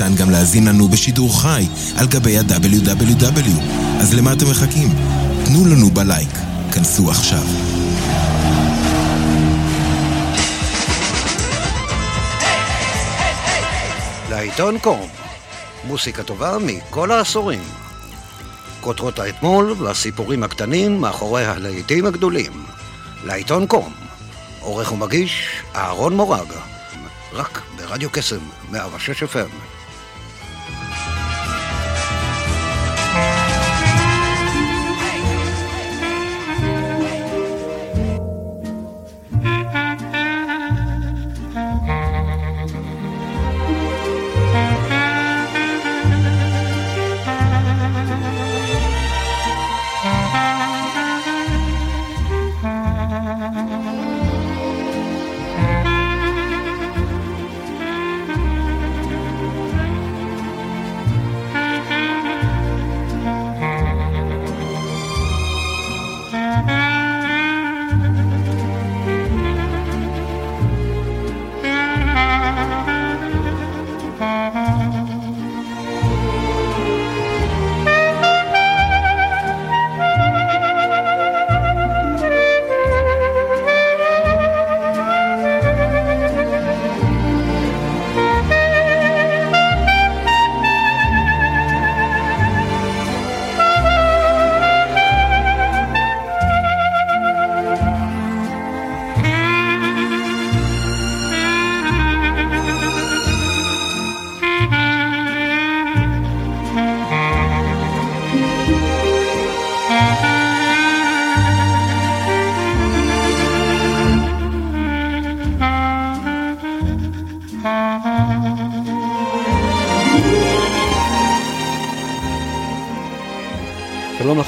ניתן גם להזין לנו בשידור חי על גבי ה-WW. אז למה אתם מחכים? תנו לנו בלייק. כנסו עכשיו. לעיתון קום, מוסיקה טובה מכל העשורים. כותרות האתמול והסיפורים הקטנים מאחורי הלהיטים הגדולים. לעיתון קום, עורך ומגיש אהרון מורג, רק ברדיו קסם, 106 FM.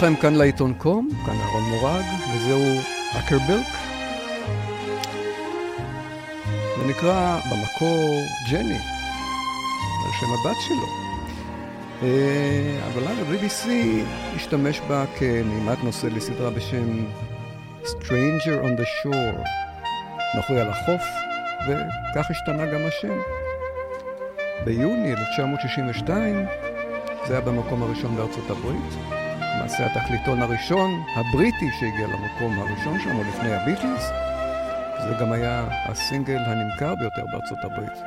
לכם כאן לעיתון קום, כאן אהרון מורג, וזהו אקרבילק. זה נקרא במקור ג'ני, על שם הבת שלו. אה, אבל אז ה-BBC השתמש בה כנעימת נושא לסדרה בשם Stranger on the Shore, נוכרי על החוף, וכך השתנה גם השם. ביוני 1962 זה היה במקום הראשון בארצות הברית. למעשה התקליטון הראשון, הבריטי שהגיע למקום הראשון שם, לפני הביטלס. זה גם היה הסינגל הנמכר ביותר בארצות הברית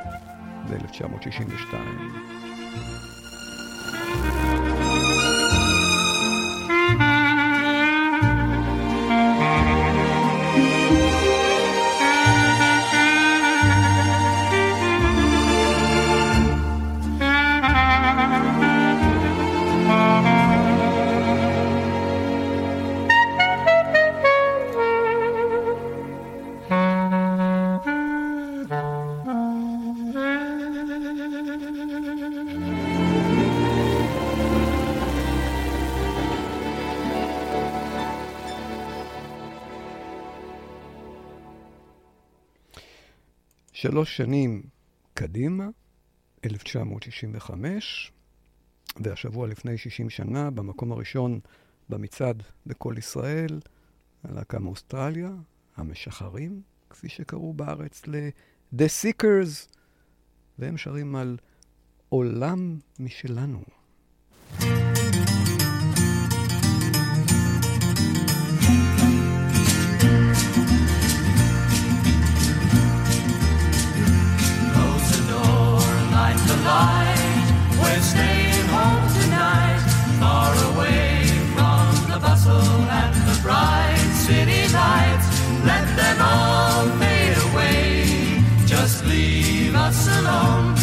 ב-1962. שלוש שנים קדימה, 1965, והשבוע לפני 60 שנה, במקום הראשון במצעד בכל ישראל, הלהקה מאוסטרליה, המשחרים, כפי שקראו בארץ ל-The Seekers, והם שרים על עולם משלנו. Breakers, We're staying home tonight, far away from the bustle and the bright city lights. Let them all fade away. Just leave us alone.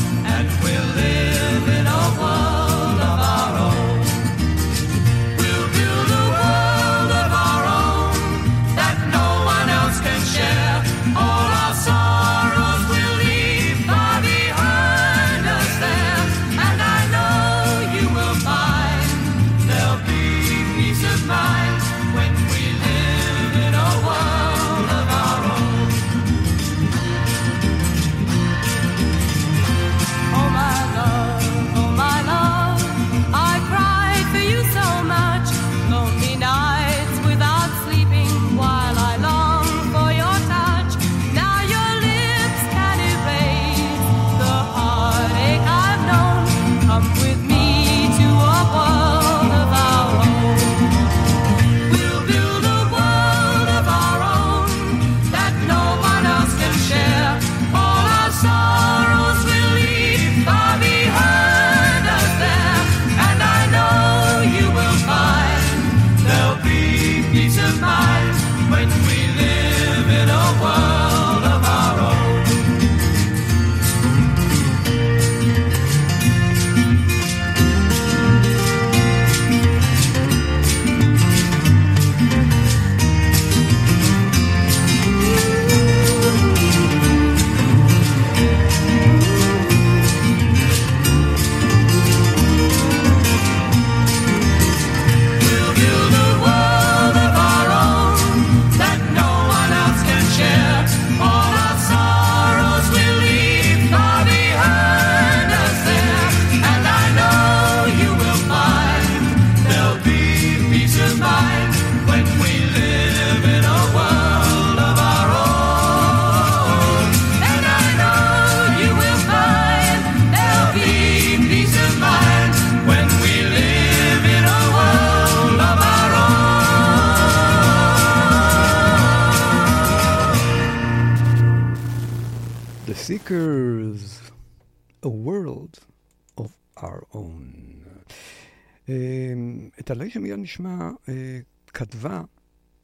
Our Own. אמ, את הלהיט שמיד נשמע אה, כתבה,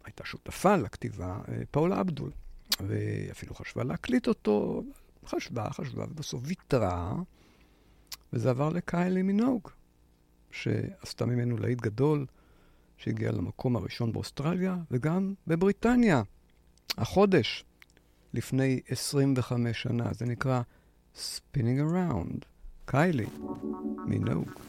הייתה שותפה לכתיבה, אה, פאולה אבדול, ואפילו חשבה להקליט אותו, חשבה, חשבה, ובסוף ויתרה, וזה עבר לקיילי מינוג, שעשתה ממנו להיט גדול, שהגיע למקום הראשון באוסטרליה וגם בבריטניה. החודש, לפני 25 שנה, זה נקרא Spinning Around, קיילי מינוג.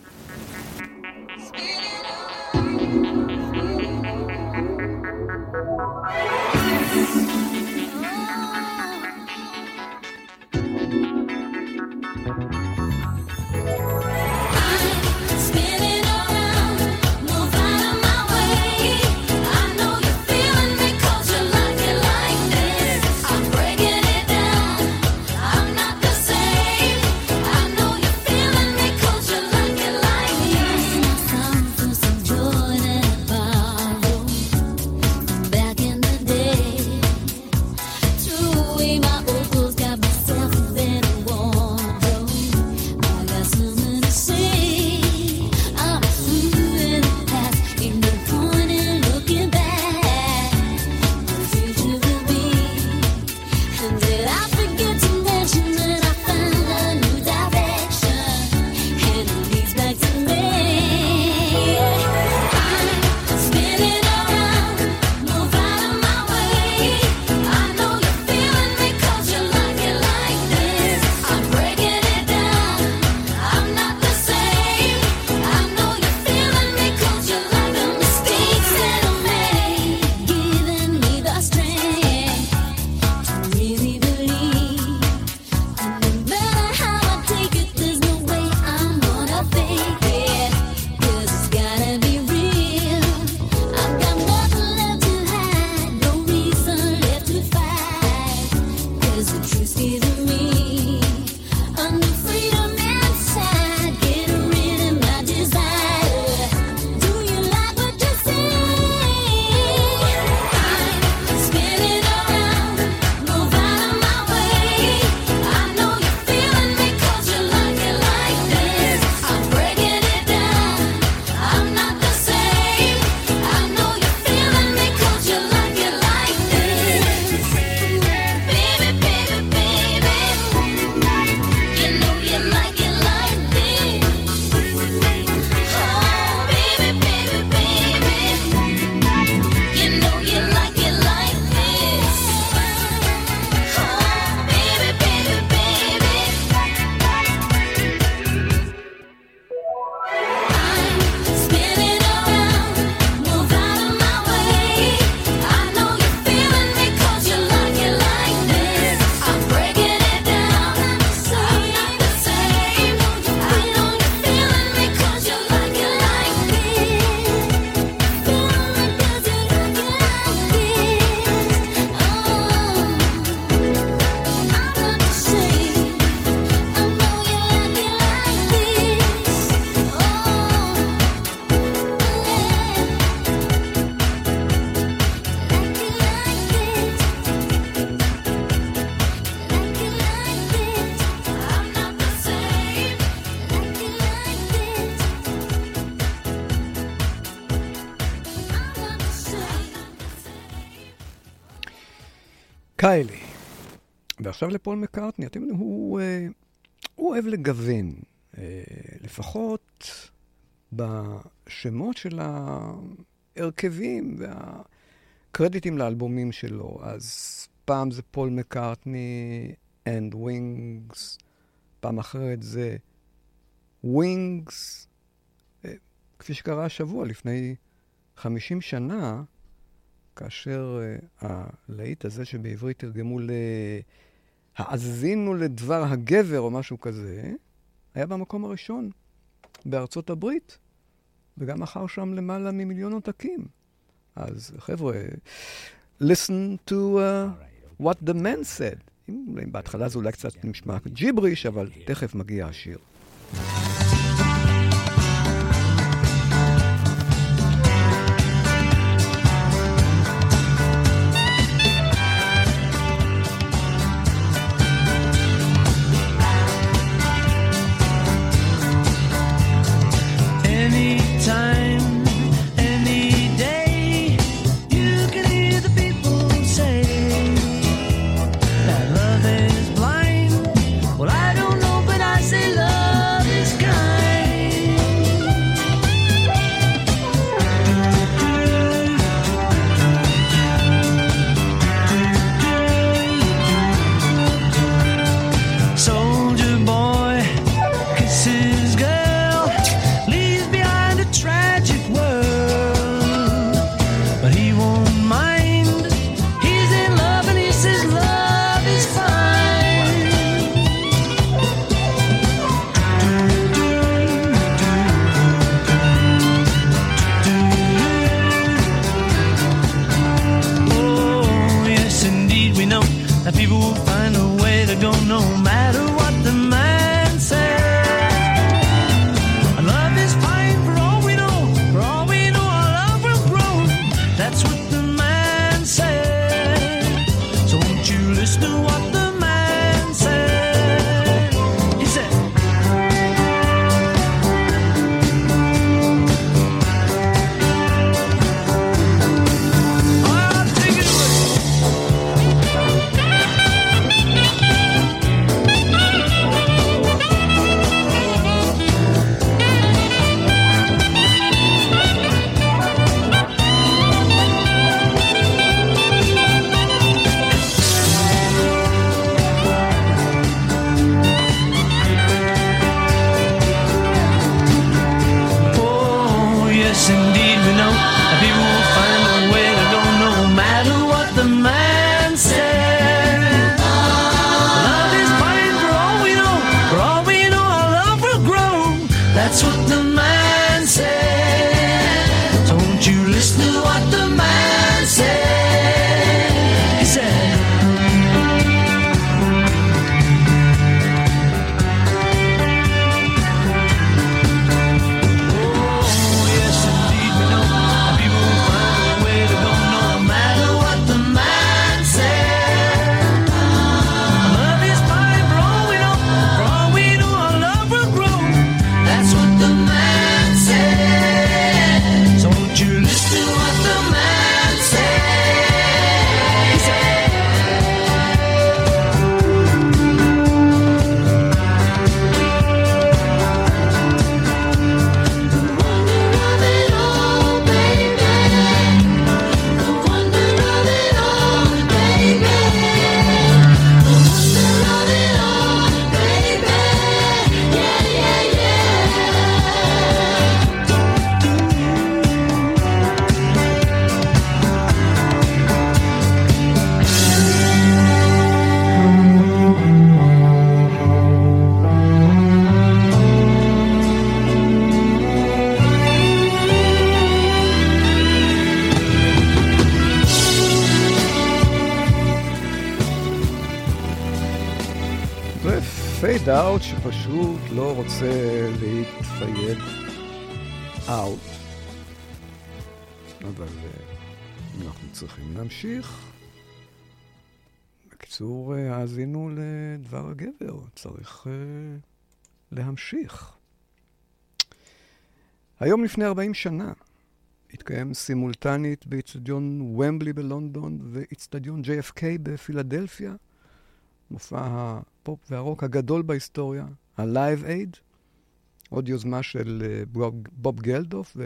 קיילי. ועכשיו לפול מקארטני. אתם יודעים, הוא, אה, הוא אוהב לגוון, אה, לפחות בשמות של ההרכבים והקרדיטים לאלבומים שלו. אז פעם זה פול מקארטני and wings, פעם אחרת זה wings, אה, כפי שקרה השבוע, לפני 50 שנה, כאשר uh, הלהיט הזה שבעברית תרגמו ל"האזינו לדבר הגבר" או משהו כזה, היה במקום הראשון בארצות הברית, וגם מכר שם למעלה ממיליון עותקים. אז חבר'ה, listen to uh, what the man said. אם בהתחלה זה אולי קצת נשמע ג'יבריש, אבל תכף מגיע השיר. There's no צריך uh, להמשיך. היום לפני 40 שנה התקיים סימולטנית באיצטדיון ומבלי בלונדון ואיצטדיון JFK בפילדלפיה. מופע הפופ והרוק הגדול בהיסטוריה, ה-Live Aid, עוד יוזמה של אה, בוב גלדוף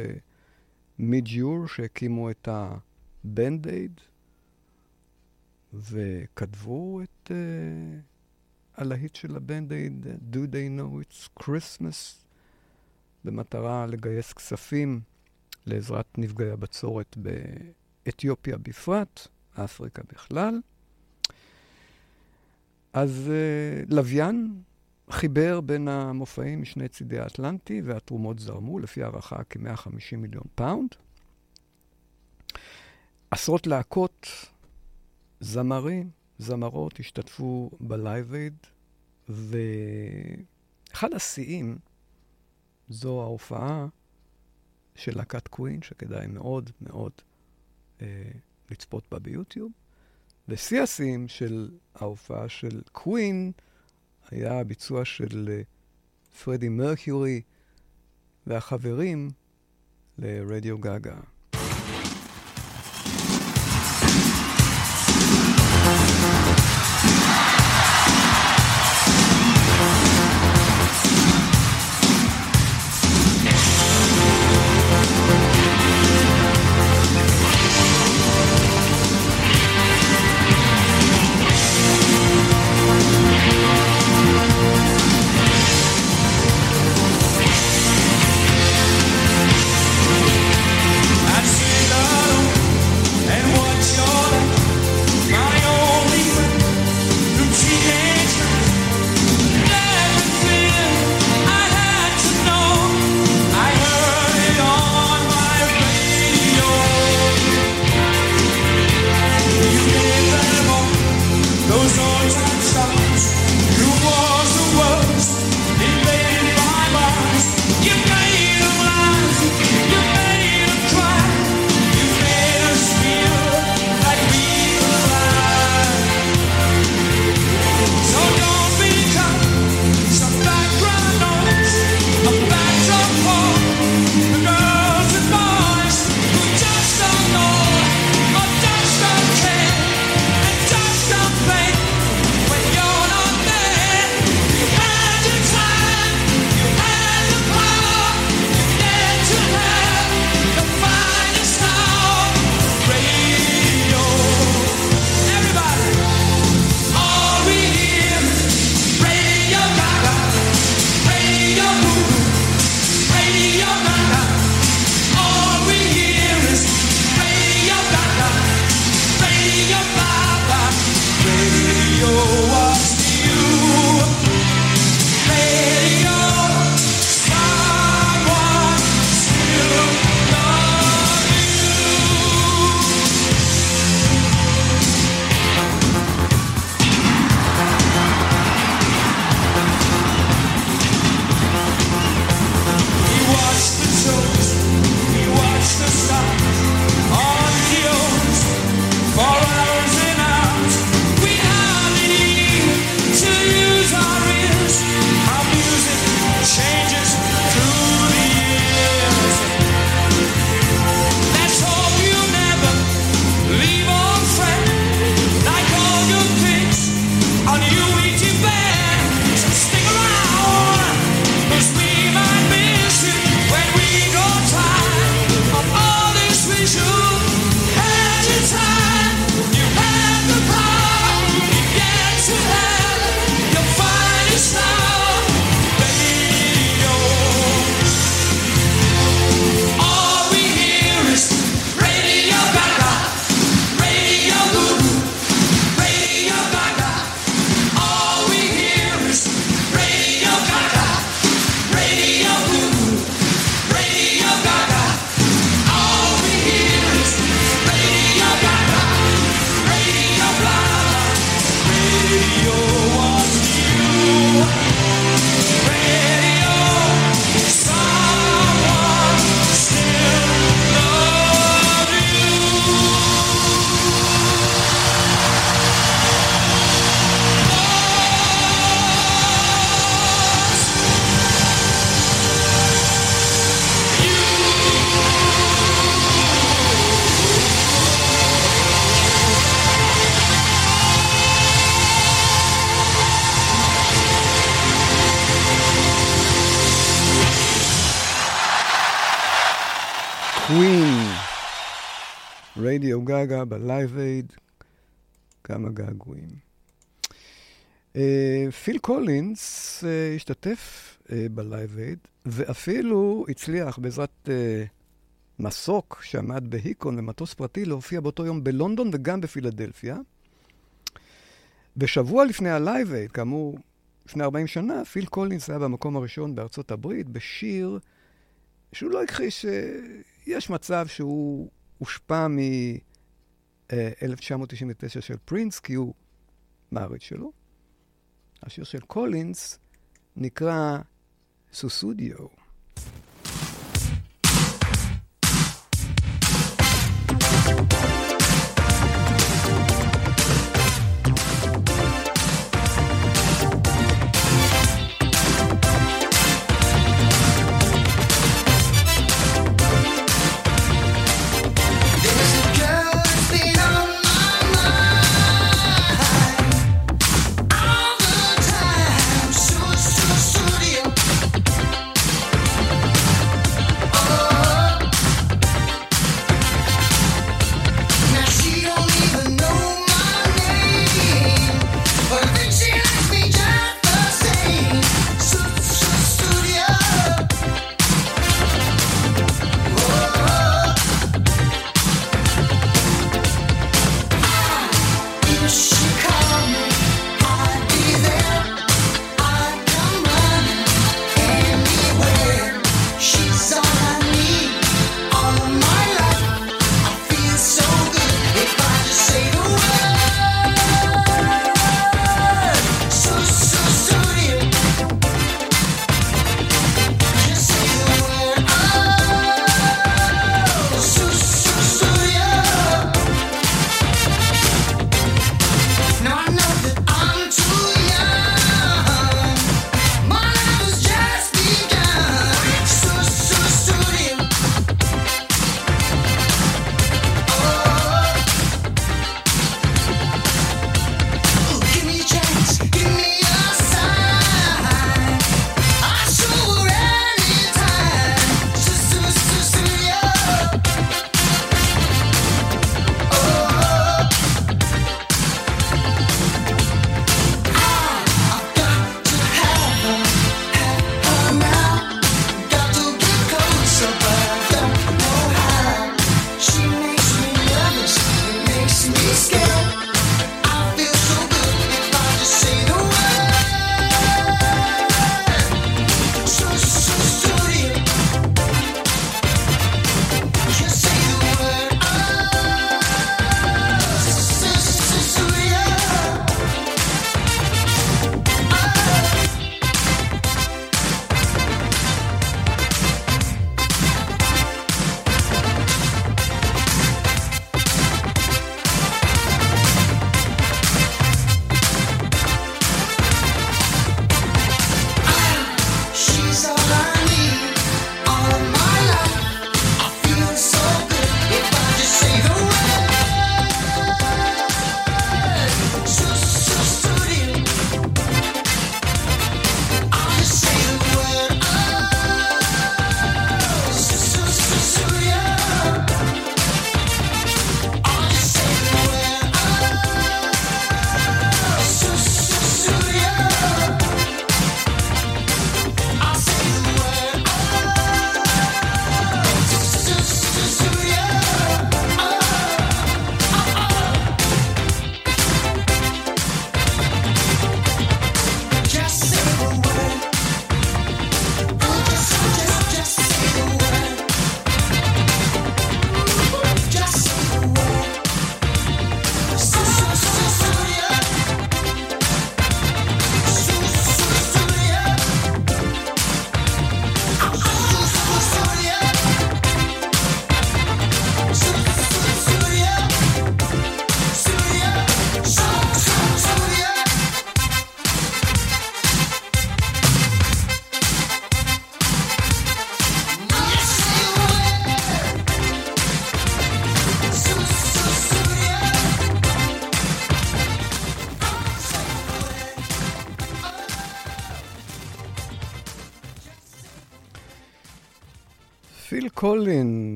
ומיד יור שהקימו את ה-Band Aid, וכתבו את אה, הלהיט של Aid, Do They Know It's Christmas, במטרה לגייס כספים לעזרת נפגעי הבצורת באתיופיה בפרט, אפריקה בכלל. אז אה, לוויין חיבר בין המופעים משני צידי האטלנטי, והתרומות זרמו, לפי הערכה כ-150 מיליון פאונד. עשרות להקות, זמרים, זמרות השתתפו ב Live Aid, ואחד השיאים זו ההופעה של להקת קווין, שכדאי מאוד מאוד אה, לצפות בה ביוטיוב. ושיא השיאים של ההופעה של קווין היה הביצוע של אה, פרדי מרקיורי והחברים לרדיו גאגה. קווין, Radio Ga Ga ב Live Aid, כמה געגועים. אה, פיל קולינס אה, השתתף אה, ב Live Aid, ואפילו הצליח בעזרת מסוק שעמד בהיכון ומטוס פרטי להופיע באותו יום בלונדון וגם בפילדלפיה. ושבוע לפני ה Live Aid, כאמור, לפני 40 שנה, פיל קולינס היה במקום הראשון בארצות הברית בשיר שהוא לא הכחיש שיש מצב שהוא הושפע מ-1999 של פרינס, כי הוא מעריץ שלו. השיר של קולינס נקרא סוסודיו.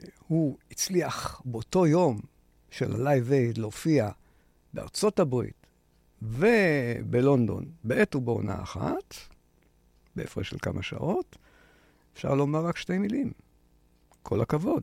שהוא הצליח באותו יום של ה Live Aid להופיע בארצות הברית ובלונדון בעת ובעונה אחת, בהפרש של כמה שעות, אפשר לומר רק שתי מילים. כל הכבוד.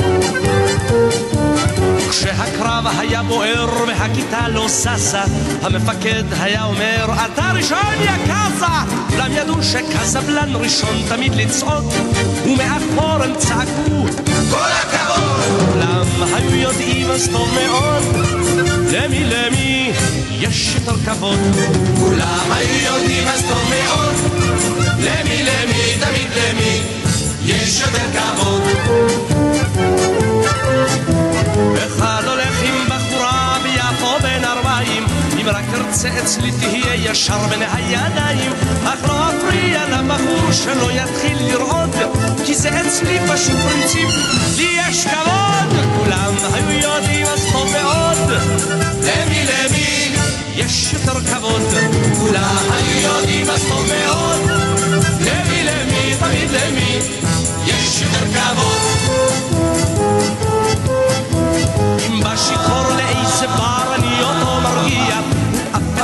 כשהקרב היה בוער והכיתה לא ששה, המפקד היה אומר, אתה ראשון יא קאזה! כולם ידעו שקזבלן ראשון תמיד לצעוד, ומאחור הם צעקו, כל הכבוד! כולם היו יודעים אז טוב מאוד, למי למי יש יותר כבוד. כולם היו יודעים אז טוב מאוד, למי למי תמיד למי יש יותר כבוד. אחד הולך עם בחורה ביפו בן ארבעים אם רק תרצה אצלי תהיה ישר בין הידיים. אך לא אפריע לבחור שלא יתחיל לרעוד כי זה אצלי פשוט פרינציפ לי יש כבוד כולם היו יודעים אז טוב מאוד למי למי יש יותר כבוד כולם היו יודעים אז טוב מאוד למי למי תמיד למי יש יותר כבוד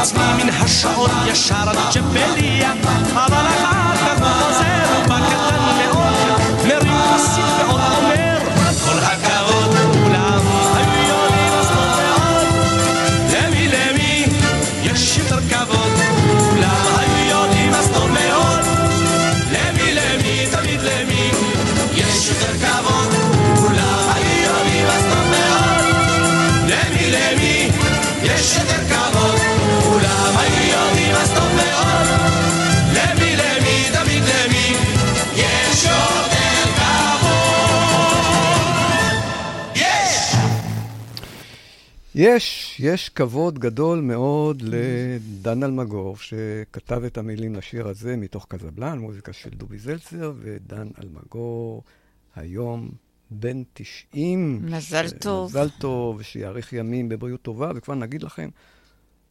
עף עצמי מן השעות ישר עד יש, יש כבוד גדול מאוד לדן אלמגור, שכתב את המילים לשיר הזה מתוך קזבלן, מוזיקה של דובי זלצר, ודן אלמגור היום בן 90. מזל ש- טוב. מזל טוב, ושיאריך ימים בבריאות טובה, וכבר נגיד לכם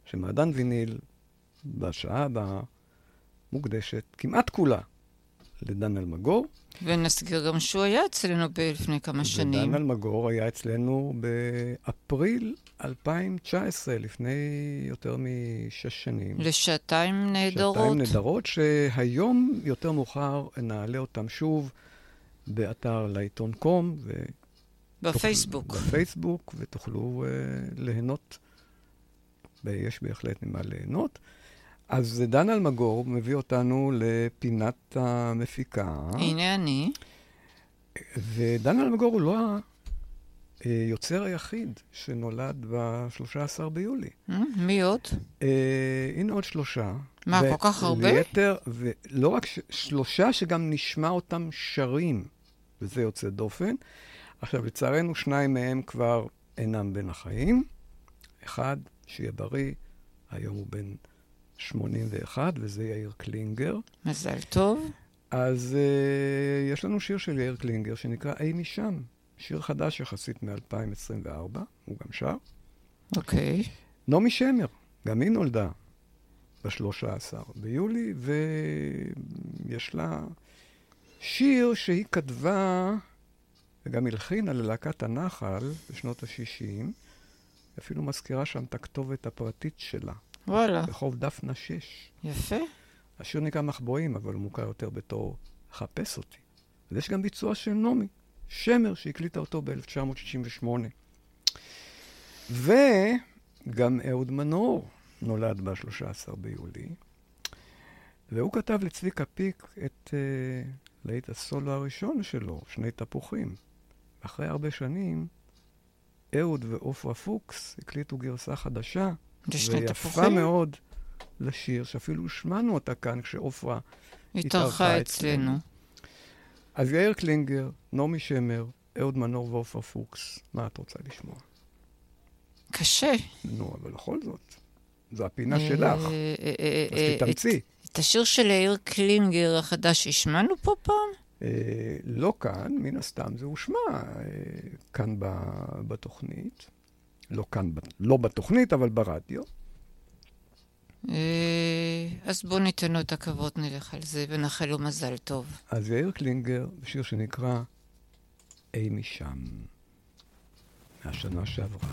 שמעדן ויניל, בשעה הבאה, מוקדשת כמעט כולה לדן אלמגור. ונזכיר גם שהוא היה אצלנו לפני כמה שנים. ודן אלמגור היה אצלנו באפריל 2019, לפני יותר משש שנים. לשעתיים נהדרות. שעתיים נהדרות, שהיום, יותר מאוחר, נעלה אותם שוב באתר לעיתון קום. ו... בפייסבוק. בפייסבוק, ותוכלו uh, ליהנות, ויש בהחלט ממה ליהנות. אז דן אלמגור מביא אותנו לפינת המפיקה. הנה אני. ודן אלמגור הוא לא היוצר היחיד שנולד ב-13 ביולי. אה, מי עוד? אה, הנה עוד שלושה. מה, כל כך הרבה? ליתר, ולא רק ש... שלושה שגם נשמע אותם שרים, וזה יוצא דופן. עכשיו, לצערנו, שניים מהם כבר אינם בין החיים. אחד, שיהיה בריא, היום הוא בן 81, וזה יאיר קלינגר. מזל טוב. אז uh, יש לנו שיר של יאיר קלינגר שנקרא "אי משם", שיר חדש יחסית מ-2024, הוא גם שר. אוקיי. נעמי שמר, גם היא נולדה ב-13 ביולי, ויש לה שיר שהיא כתבה וגם הלחינה ללהקת הנחל בשנות ה-60, אפילו מזכירה שם את הכתובת הפרטית שלה, וואלה. רחוב דפנה 6. יפה. השיר נקרא מחבואים, אבל הוא מוכר יותר בתור חפש אותי. אז יש גם ביצוע של נעמי, שמר, שהקליטה אותו ב-1968. וגם אהוד מנור נולד ב-13 ביולי, והוא כתב לצביקה פיק את uh, להיט הסולו הראשון שלו, שני תפוחים. אחרי הרבה שנים, אהוד ועופרה פוקס הקליטו גרסה חדשה, ויפה תפוחים. מאוד לשיר, שאפילו השמענו אותה כאן כשעופרה התארחה אצלנו. אז יאיר קלינגר, נעמי שמר, אהוד מנור ועופרה פוקס, מה את רוצה לשמוע? קשה. נו, אבל בכל זאת, זו הפינה שלך, אה, אה, אז אה, תתאמצי. את- השיר של יאיר קלינגר החדש השמענו פה פעם? לא כאן, מן הסתם זה הושמע כאן בתוכנית. לא כאן, לא בתוכנית, אבל ברדיו. אה, אז בואו ניתן לו את הכבוד, נלך על זה ונאחל לו מזל טוב. אז יאיר קלינגר, בשיר שנקרא אי משם, מהשנה שעברה.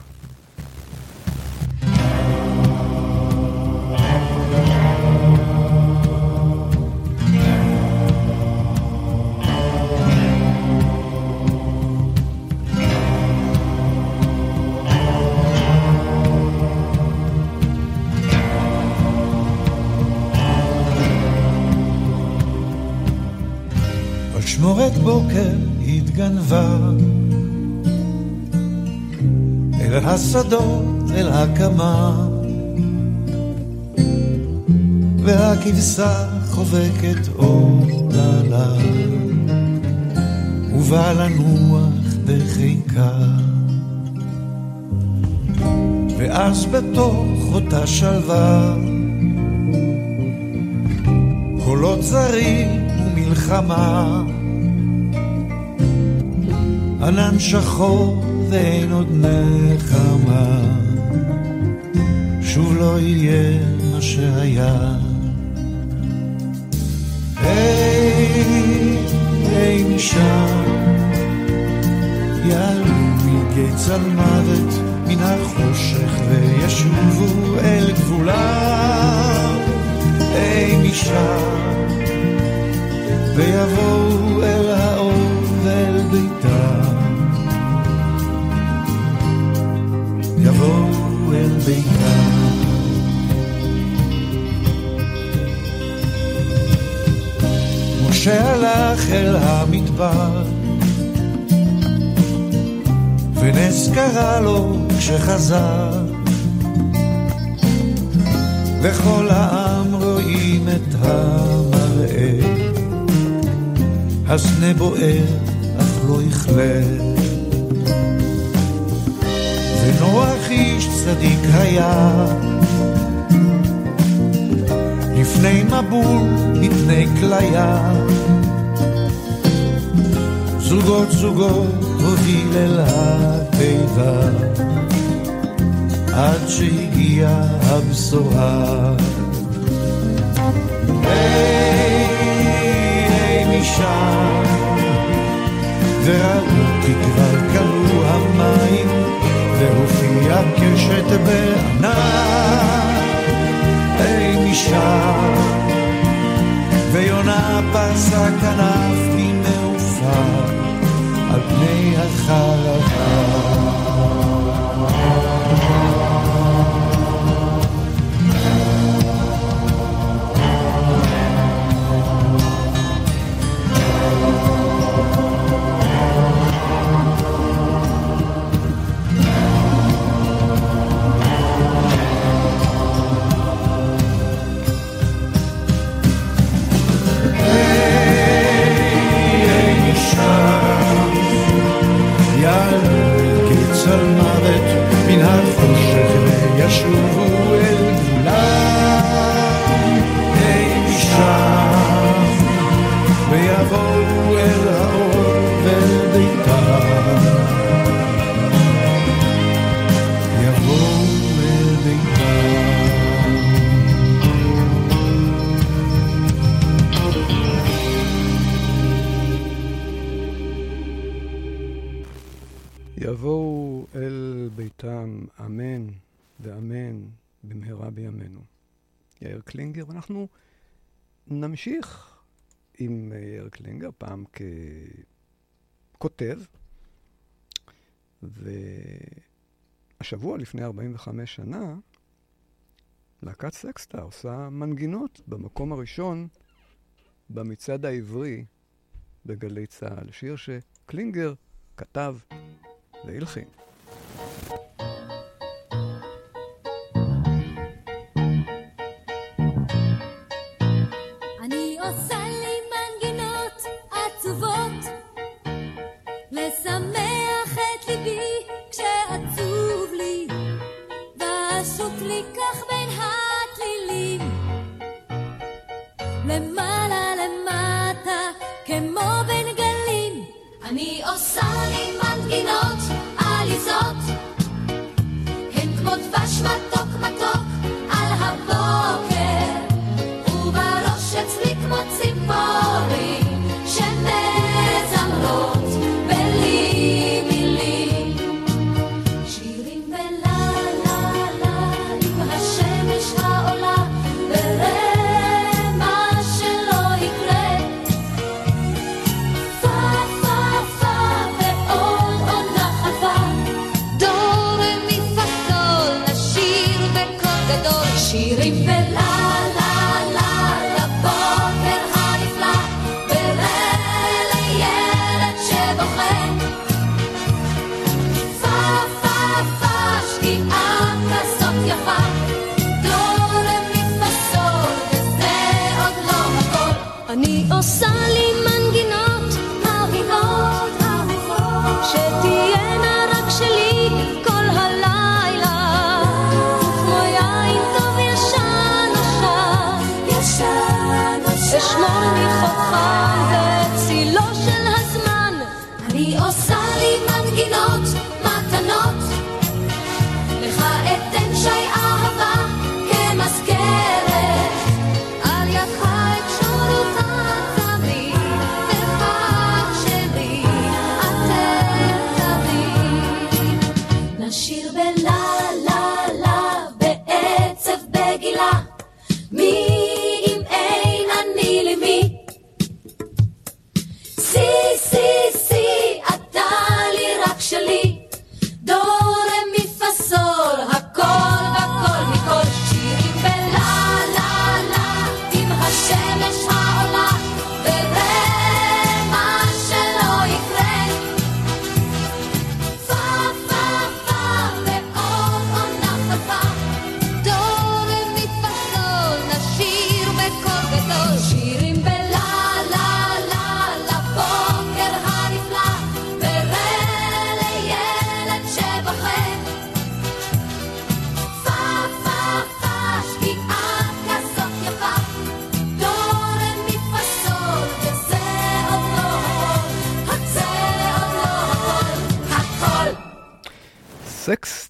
אשמורת בוקר התגנבה. אל השדות, אל הקמה. והכבשה חובקת עוללה. ובא לנוח בחיקה. ואז בתוך אותה שלווה קולות זרים ומלחמה ענן שחור ואין עוד נחמה. שוב לא יהיה מה שהיה. היי, היי משם יעלו פלגי צל מוות מן החושך וישובו אל גבולם היי משם ויבואו אל האור ואל ביתם אל ביתם משה הלך אל המדבר ונס קרה לו כשחזר. וכל העם רואים את המראה הסנה בוער אך לא יכלה. ונוח איש צדיק היה. לפני מבול מפני כליה. זוגות זוגות הוביל אל התיבה. עד שהגיעה הבשורה. היי, היי משם וראו כי כבר כלו המים והופיע קשת בענן היי משם ויונה פרסה כנף ממעופר על פני החרבה ויבואו אל האור ואל ביתם יבואו אל יבואו אל ביתם, אמן ואמן במהרה בימינו. יאיר קלינגר, ואנחנו נמשיך עם אה, יאיר קלינגר, פעם ככותב, והשבוע, לפני 45 שנה, להקת סקסטה עושה מנגינות במקום הראשון במצעד העברי בגלי צה"ל, שיר שקלינגר כתב והלחין. אני עושה לי מנגינות עליזות. הן כמו דבש מתוק מתוק גדול.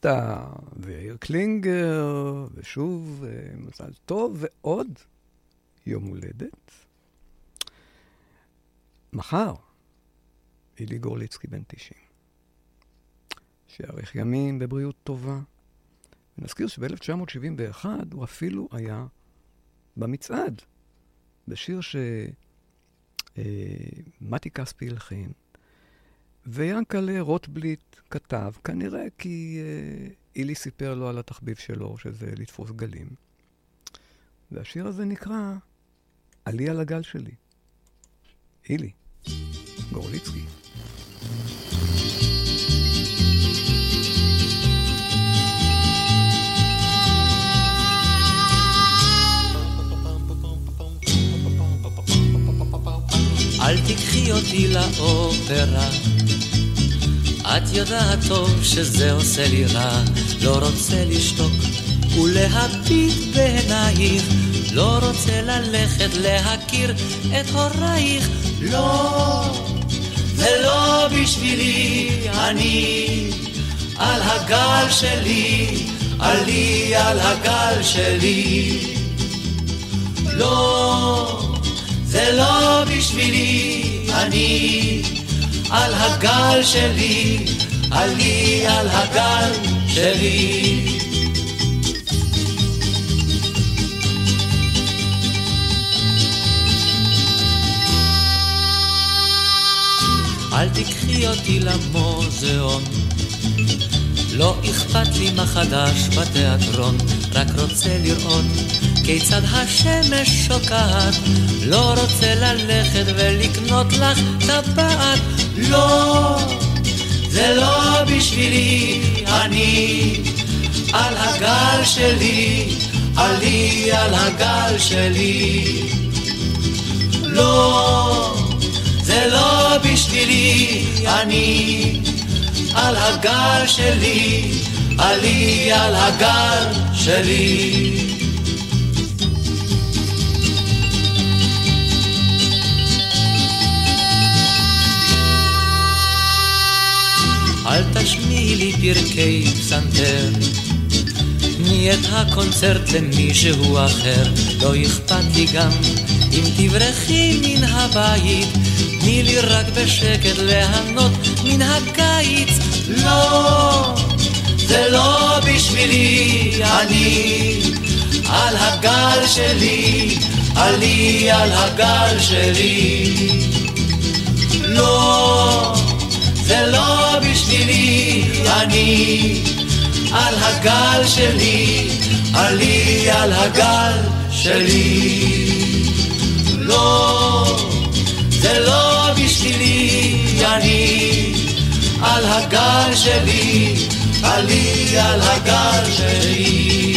סקסטה ויאיר קלינגר, ושוב אה, מזל טוב, ועוד יום הולדת. מחר, אילי גורליצקי בן 90. שיאריך ימים בבריאות טובה. ונזכיר שב-1971 הוא אפילו היה במצעד, בשיר שמתי כספי הלחין, ויאנקלה רוטבליט כתב, כנראה כי אה, אילי סיפר לו על התחביב שלו, שזה לתפוס גלים. והשיר הזה נקרא עלי על הגל שלי. אילי, גורליצקי. אל תיקחי אותי לאופרה, את יודעת טוב שזה עושה לי רע, לא רוצה לשתוק ולהביט בעינייך, לא רוצה ללכת להכיר את הורייך, לא, זה לא בשבילי, אני על הגל שלי, עלי על הגל שלי, לא, זה לא בשבילי, אני על הגל שלי, עלי על הגל שלי. אל תיקחי אותי למוזיאון, לא אכפת לי מה חדש בתיאטרון, רק רוצה לראות כיצד השמש שוקעת, לא רוצה ללכת ולקנות לך טבעת, לא, זה לא בשבילי, אני על הגל שלי, עלי על הגל שלי. לא, זה לא בשבילי, אני על הגל שלי, עלי על הגל שלי. אל תשמיעי לי פרקי פסנתר, תני את הקונצרט למישהו אחר, לא אכפת לי גם אם תברחי מן הבית, תני לי רק בשקט ליהנות מן הקיץ. לא, זה לא בשבילי, אני על הגל שלי, עלי על הגל שלי. לא, זה לא בשבילי, אני על הגל שלי, עלי על הגל שלי. לא, זה לא בשבילי, אני על הגל שלי, עלי על הגל שלי.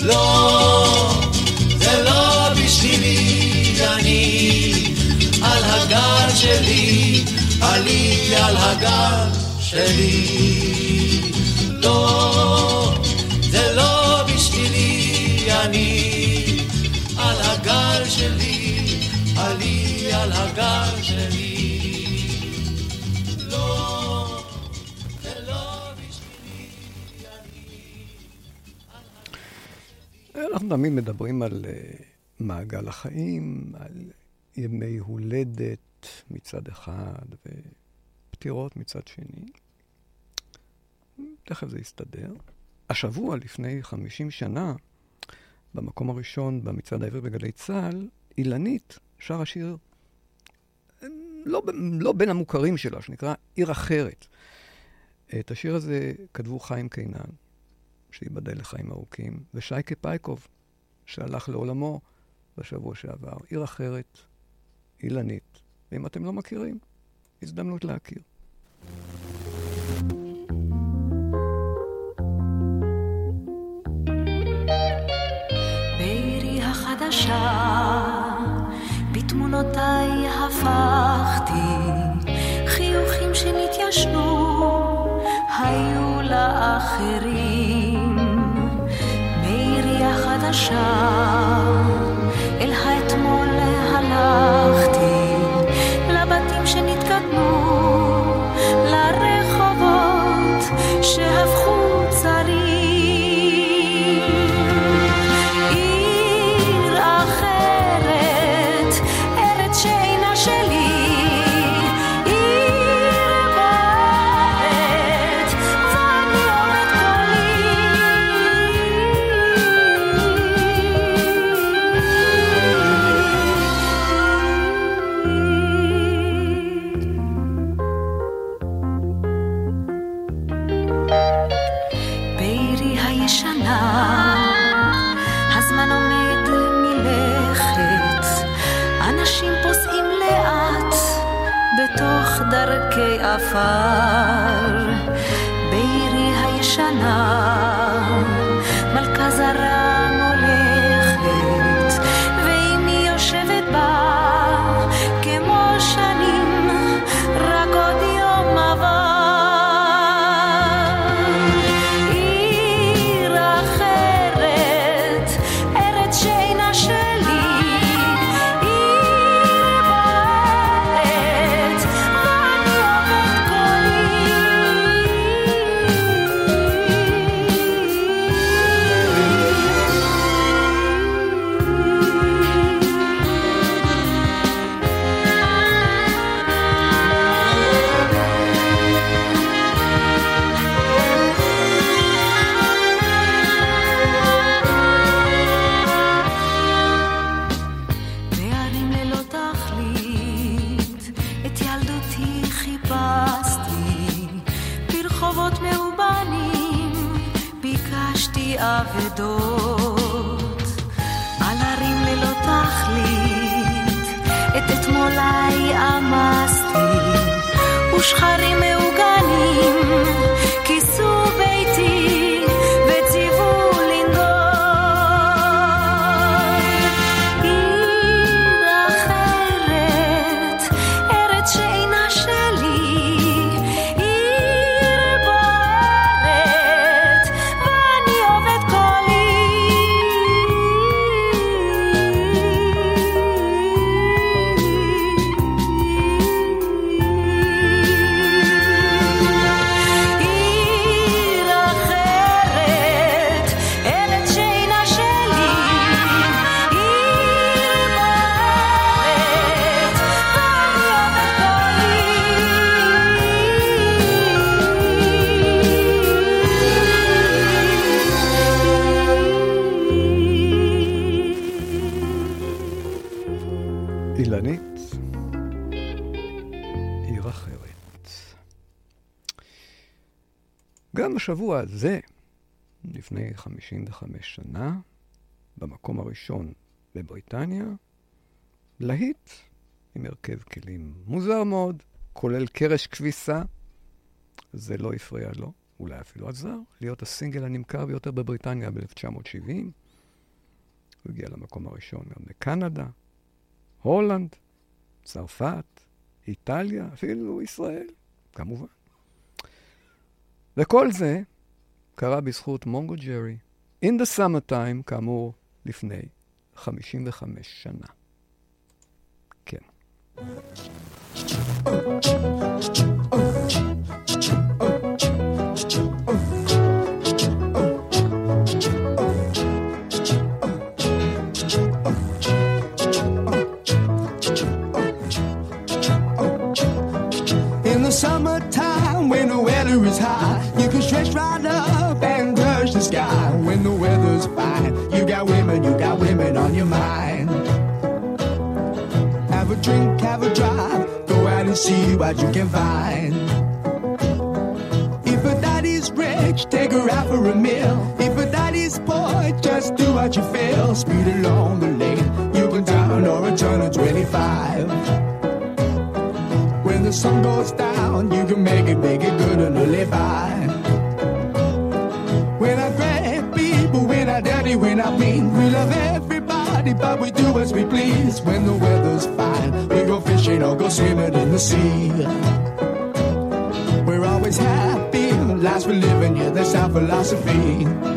לא, שלי, עלי על הגל שלי. לא, זה לא בשבילי, אני על הגל שלי, עלי על הגל שלי. לא, זה לא אנחנו תמיד מדברים על uh, מעגל החיים, על ימי הולדת מצד אחד ופטירות מצד שני. תכף זה יסתדר. השבוע, לפני 50 שנה, במקום הראשון במצעד העברי בגלי צה"ל, אילנית שר השיר לא, לא בין המוכרים שלה, שנקרא עיר אחרת. את השיר הזה כתבו חיים קינן, שייבדל לחיים ארוכים, ושייקה פייקוב, שהלך לעולמו בשבוע שעבר. עיר אחרת, אילנית. ואם אתם לא מכירים, הזדמנות להכיר. החדשה, בתמונותיי הפכתי, חיוכים שנתיישנו, היו לאחרים. בעירי החדשה, אל האתמול הלכתי, את ילדותי חיפשתי, ברחובות מאובנים ביקשתי אבדות. על הרים ללא תכלית, את אתמולי עמסתי, ושחרים מעוגנים השבוע הזה, לפני 55 שנה, במקום הראשון בבריטניה, להיט עם הרכב כלים מוזר מאוד, כולל קרש כביסה. זה לא הפריע לו, אולי אפילו עזר, להיות הסינגל הנמכר ביותר בבריטניה ב-1970. הוא הגיע למקום הראשון גם בקנדה, הולנד, צרפת, איטליה, אפילו ישראל, כמובן. וכל זה קרה בזכות מונגו ג'רי, In the Summertime, כאמור, לפני 55 שנה. כן. Is you can stretch right up and touch the sky. When the weather's fine, you got women, you got women on your mind. Have a drink, have a drive, go out and see what you can find. If a daddy's rich, take her out for a meal. If a daddy's poor, just do what you feel. Speed along the lane, you can down or a turn of 25. Sun goes down, you can make it, make it good and live by. When I people, when I dirty, when I mean, we love everybody, but we do as we please. When the weather's fine, we go fishing or go swimming in the sea. We're always happy, lives we live in, yeah, that's our philosophy.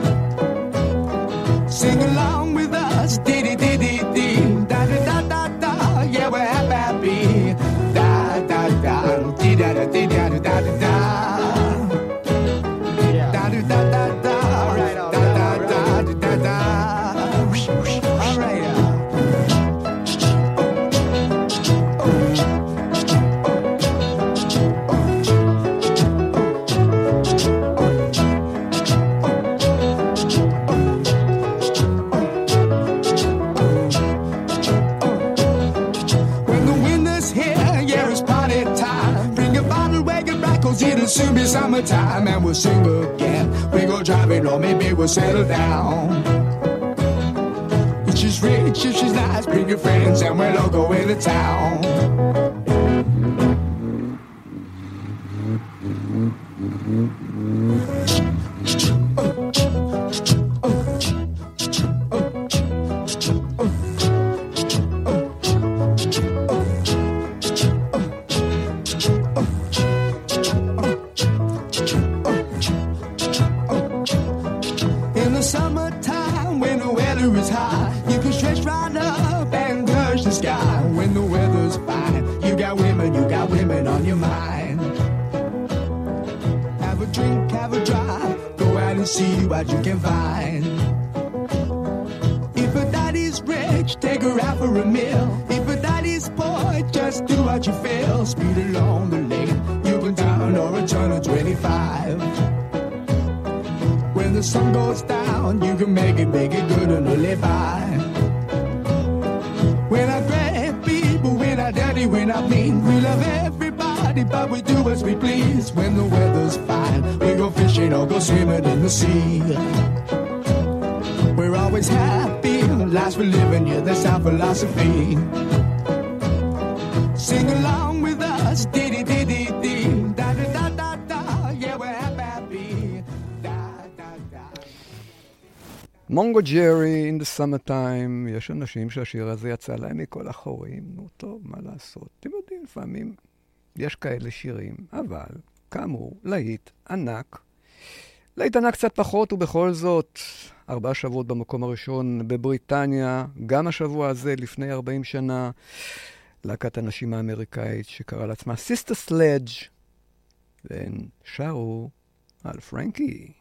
Settle down. If she's rich, if she's nice, bring your friends, and we'll all go into town. Mungo Jerry, In the Summertime, יש אנשים שהשיר הזה יצא להם מכל החורים. נו, טוב, מה לעשות? אתם יודעים, לפעמים יש כאלה שירים, אבל, כאמור, להיט ענק. להיט ענק קצת פחות, ובכל זאת, ארבעה שבועות במקום הראשון בבריטניה, גם השבוע הזה, לפני 40 שנה, להקת הנשים האמריקאית שקרא לעצמה Sister Sledge, והן שרו על פרנקי.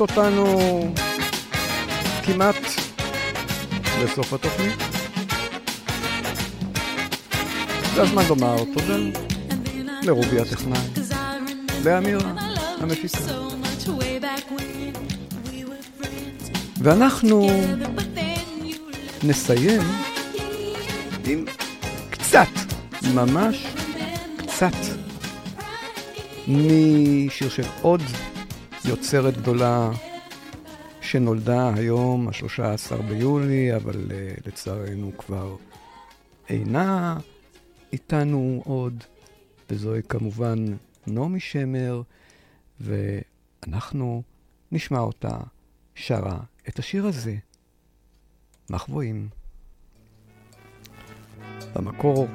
לוקחות אותנו כמעט לסוף התוכנית. זה הזמן לומר תודה לרובי הטכנאי, לאמירה המפיקה. ואנחנו נסיים עם קצת, ממש קצת, משיר של עוד יוצרת גדולה שנולדה היום, ה-13 ביולי, אבל uh, לצערנו כבר אינה איתנו עוד, וזוהי כמובן נעמי שמר, ואנחנו נשמע אותה שרה את השיר הזה, מחבואים. במקור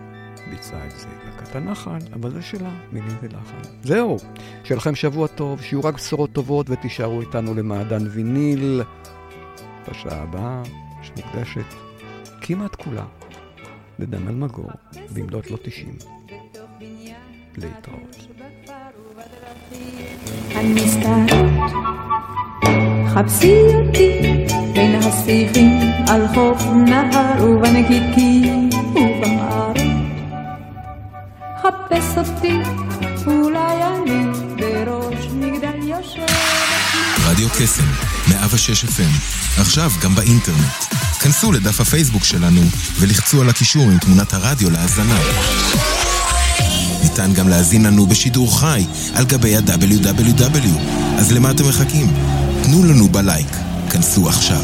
ביצעה את זה להקת הנחל, אבל זה שלה, מילים ולחן. זהו, שיהיה לכם שבוע טוב, שיהיו רק בשורות טובות ותישארו איתנו למעדן ויניל בשעה הבאה, שמוקדשת כמעט כולה לדן אלמגור, במדות לא 90. להתראות. חפשי אותי בין השיחים על חוף נהר ובנקיקים ובמערות. חפש אותי, אולי אני בראש מגדל יושב. רדיו קסם, 106 FM, עכשיו גם באינטרנט. כנסו לדף הפייסבוק שלנו ולחצו על הקישור עם תמונת הרדיו להאזנה. ניתן גם להזין לנו בשידור חי על גבי ה-WW. אז למה אתם מחכים? תנו לנו בלייק. כנסו עכשיו.